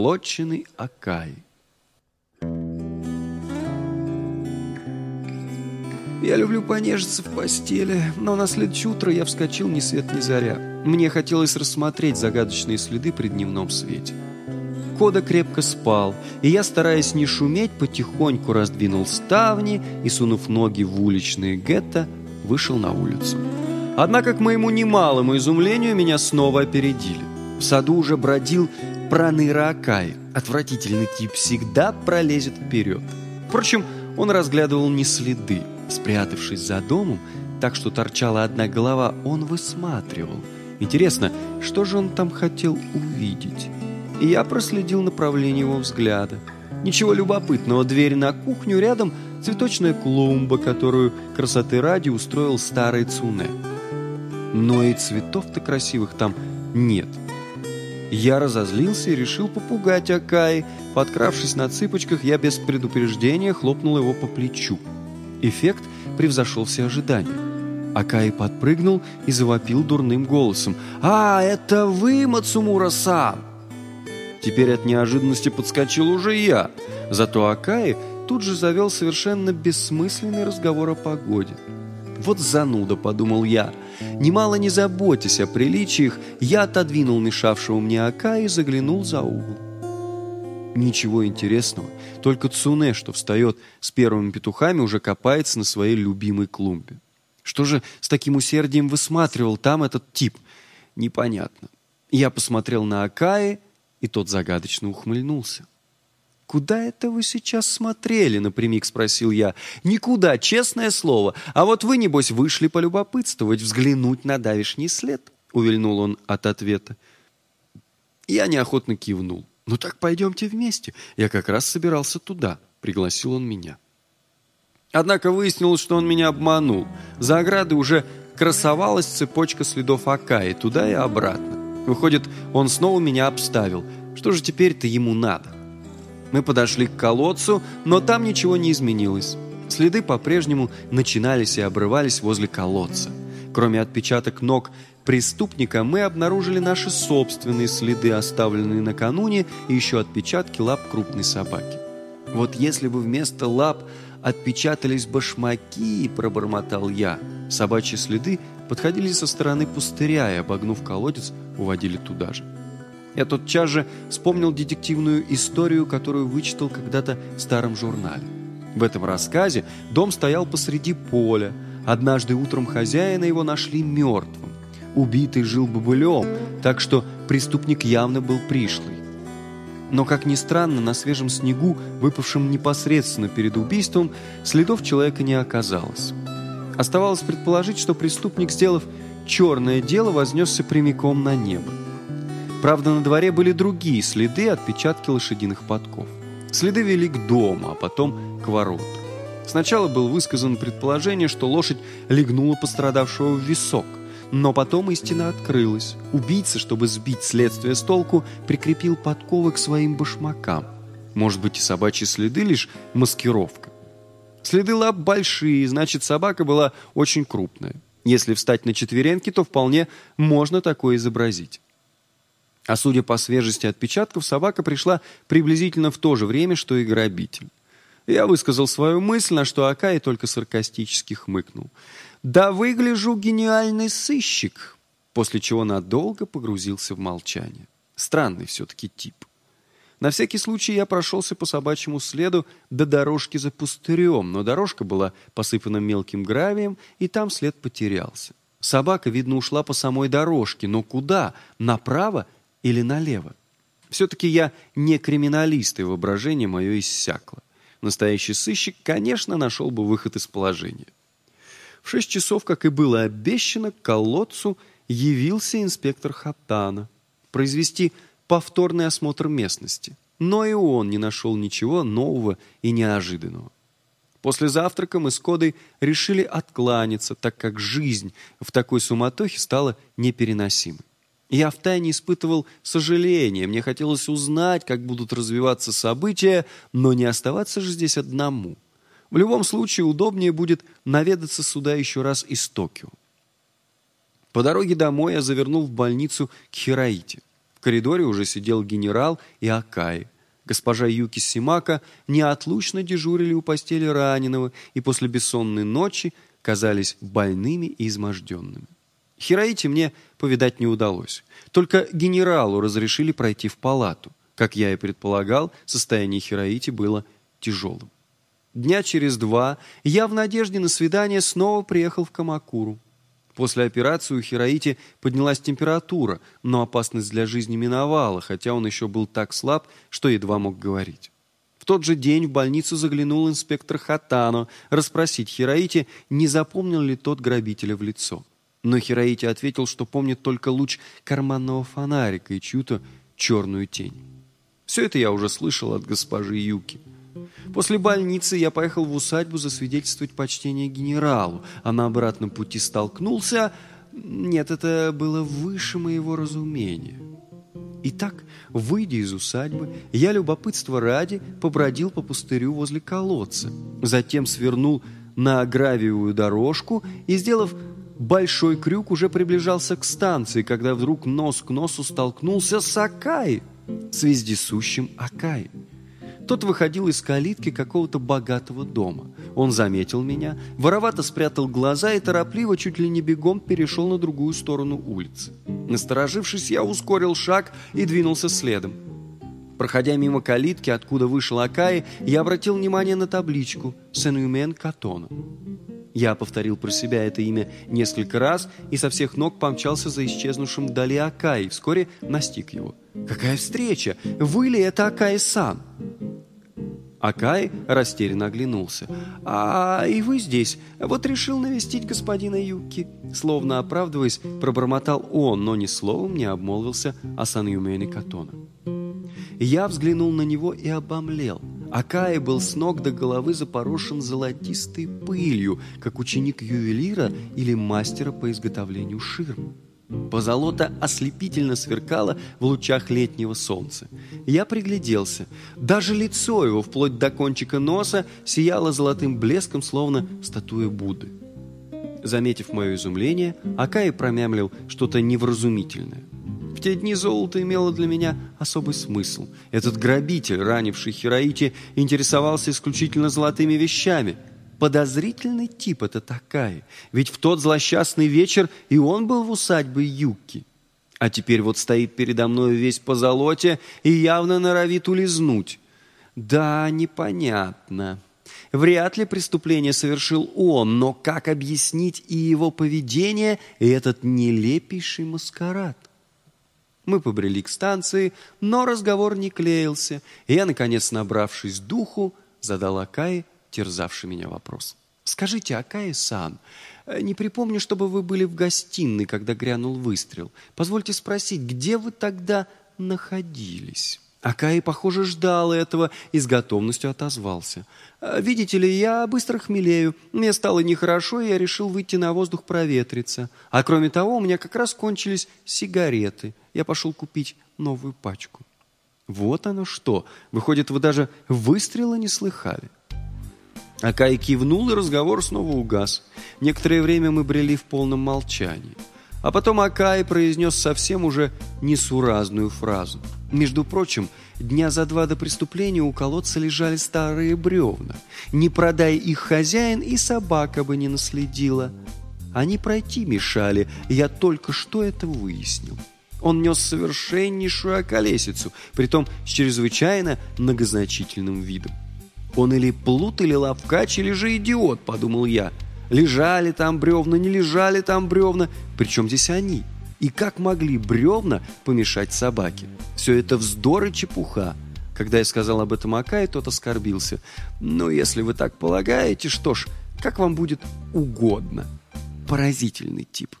Лотчины Акаи. Я люблю понежиться в постели, но на следующее утро я вскочил ни свет ни заря. Мне хотелось рассмотреть загадочные следы при дневном свете. Кода крепко спал, и я, стараясь не шуметь, потихоньку раздвинул ставни и, сунув ноги в уличные гетто, вышел на улицу. Однако, к моему немалому изумлению, меня снова опередили. В саду уже бродил Проныра Акай. Отвратительный тип всегда пролезет вперед. Впрочем, он разглядывал не следы. Спрятавшись за домом, так что торчала одна голова, он высматривал. Интересно, что же он там хотел увидеть? и я проследил направление его взгляда. Ничего любопытного, дверь на кухню, рядом цветочная клумба, которую красоты ради устроил старый Цуне. Но и цветов-то красивых там нет. Я разозлился и решил попугать Акаи. Подкравшись на цыпочках, я без предупреждения хлопнул его по плечу. Эффект превзошел все ожидания. Акаи подпрыгнул и завопил дурным голосом. «А, это вы, Мацумура-сан!» Теперь от неожиданности подскочил уже я. Зато Акаи тут же завел совершенно бессмысленный разговор о погоде. «Вот зануда», — подумал я. Немало не заботясь о приличиях, я отодвинул мешавшего мне Акаи и заглянул за угол. Ничего интересного, только Цуне, что встает с первыми петухами, уже копается на своей любимой клумбе. Что же с таким усердием высматривал там этот тип? Непонятно. Я посмотрел на Акаи, и тот загадочно ухмыльнулся. «Куда это вы сейчас смотрели?» — напрямик спросил я. «Никуда, честное слово. А вот вы, небось, вышли полюбопытствовать, взглянуть на давишний след?» — увильнул он от ответа. Я неохотно кивнул. «Ну так пойдемте вместе. Я как раз собирался туда», — пригласил он меня. Однако выяснилось, что он меня обманул. За оградой уже красовалась цепочка следов Акаи туда и обратно. Выходит, он снова меня обставил. Что же теперь-то ему надо? Мы подошли к колодцу, но там ничего не изменилось. Следы по-прежнему начинались и обрывались возле колодца. Кроме отпечаток ног преступника, мы обнаружили наши собственные следы, оставленные накануне, и еще отпечатки лап крупной собаки. Вот если бы вместо лап отпечатались башмаки, пробормотал я. Собачьи следы подходили со стороны пустыря и, обогнув колодец, уводили туда же. Я тотчас же вспомнил детективную историю, которую вычитал когда-то в старом журнале. В этом рассказе дом стоял посреди поля. Однажды утром хозяина его нашли мертвым. Убитый жил бобылем, так что преступник явно был пришлый. Но, как ни странно, на свежем снегу, выпавшем непосредственно перед убийством, следов человека не оказалось. Оставалось предположить, что преступник, сделав черное дело, вознесся прямиком на небо. Правда, на дворе были другие следы, отпечатки лошадиных подков. Следы вели к дому, а потом к воротам. Сначала было высказано предположение, что лошадь легнула пострадавшего в висок. Но потом истина открылась. Убийца, чтобы сбить следствие с толку, прикрепил подковы к своим башмакам. Может быть, и собачьи следы лишь маскировка. Следы лап большие, значит, собака была очень крупная. Если встать на четвереньки, то вполне можно такое изобразить. А судя по свежести отпечатков, собака пришла приблизительно в то же время, что и грабитель. Я высказал свою мысль, на что Акай только саркастически хмыкнул. «Да выгляжу гениальный сыщик!» После чего надолго погрузился в молчание. Странный все-таки тип. На всякий случай я прошелся по собачьему следу до дорожки за пустырем, но дорожка была посыпана мелким гравием, и там след потерялся. Собака, видно, ушла по самой дорожке, но куда? Направо или налево? Все-таки я не криминалист, и воображение мое иссякло. Настоящий сыщик, конечно, нашел бы выход из положения. В шесть часов, как и было обещано, к колодцу явился инспектор Хатана. Произвести повторный осмотр местности. Но и он не нашел ничего нового и неожиданного. После завтрака мы с Кодой решили откланяться, так как жизнь в такой суматохе стала непереносимой. Я втайне испытывал сожаление, мне хотелось узнать, как будут развиваться события, но не оставаться же здесь одному – в любом случае удобнее будет наведаться сюда еще раз из Токио. По дороге домой я завернул в больницу к Хираите. В коридоре уже сидел генерал и Акаи. Госпожа Юки Симака неотлучно дежурили у постели раненого и после бессонной ночи казались больными и изможденными. Хираити мне повидать не удалось. Только генералу разрешили пройти в палату. Как я и предполагал, состояние Хираити было тяжелым. Дня через два я в надежде на свидание снова приехал в Камакуру. После операции у Хираити поднялась температура, но опасность для жизни миновала, хотя он еще был так слаб, что едва мог говорить. В тот же день в больницу заглянул инспектор Хатано расспросить Хираити, не запомнил ли тот грабителя в лицо. Но Хираити ответил, что помнит только луч карманного фонарика и чью-то черную тень. Все это я уже слышал от госпожи Юки. После больницы я поехал в усадьбу засвидетельствовать почтение генералу, а на обратном пути столкнулся... Нет, это было выше моего разумения. Итак, выйдя из усадьбы, я любопытство ради побродил по пустырю возле колодца, затем свернул на гравиевую дорожку и, сделав большой крюк, уже приближался к станции, когда вдруг нос к носу столкнулся с Акай, с вездесущим Акай. Тот выходил из калитки какого-то богатого дома. Он заметил меня, воровато спрятал глаза и торопливо, чуть ли не бегом, перешел на другую сторону улицы. Насторожившись, я ускорил шаг и двинулся следом. Проходя мимо калитки, откуда вышел Акаи, я обратил внимание на табличку «Сенюмен Катона». Я повторил про себя это имя несколько раз и со всех ног помчался за исчезнувшим вдали Акаи, вскоре настиг его. «Какая встреча! Вы ли это Акаи-сан?» Акай растерянно оглянулся. «А и вы здесь? Вот решил навестить господина Юки». Словно оправдываясь, пробормотал он, но ни словом не обмолвился о Санюмене Катона. Я взглянул на него и обомлел. Акай был с ног до головы запорошен золотистой пылью, как ученик ювелира или мастера по изготовлению ширм. Позолота ослепительно сверкала в лучах летнего солнца. Я пригляделся. Даже лицо его, вплоть до кончика носа, сияло золотым блеском, словно статуя Будды. Заметив мое изумление, Акай промямлил что-то невразумительное. В те дни золото имело для меня особый смысл. Этот грабитель, ранивший Хираити, интересовался исключительно золотыми вещами – Подозрительный тип это такая, ведь в тот злосчастный вечер и он был в усадьбе Юки. А теперь вот стоит передо мной весь по золоте и явно норовит улизнуть. Да, непонятно. Вряд ли преступление совершил он, но как объяснить и его поведение, и этот нелепейший маскарад? Мы побрели к станции, но разговор не клеился, и я, наконец, набравшись духу, задал Акае терзавший меня вопрос. «Скажите, Акаи-сан, э, не припомню, чтобы вы были в гостиной, когда грянул выстрел. Позвольте спросить, где вы тогда находились?» Акаи, похоже, ждал этого и с готовностью отозвался. «Э, «Видите ли, я быстро хмелею. Мне стало нехорошо, и я решил выйти на воздух проветриться. А кроме того, у меня как раз кончились сигареты. Я пошел купить новую пачку». «Вот оно что! Выходит, вы даже выстрела не слыхали?» Акай кивнул, и разговор снова угас. Некоторое время мы брели в полном молчании. А потом Акай произнес совсем уже несуразную фразу. Между прочим, дня за два до преступления у колодца лежали старые бревна. Не продай их хозяин, и собака бы не наследила. Они пройти мешали, я только что это выяснил. Он нес совершеннейшую околесицу, притом с чрезвычайно многозначительным видом. Он или плут, или лавкач, или же идиот, подумал я. Лежали там бревна, не лежали там бревна. Причем здесь они? И как могли бревна помешать собаке? Все это вздор и чепуха. Когда я сказал об этом Акае, тот оскорбился. «Ну, если вы так полагаете, что ж, как вам будет угодно». Поразительный тип.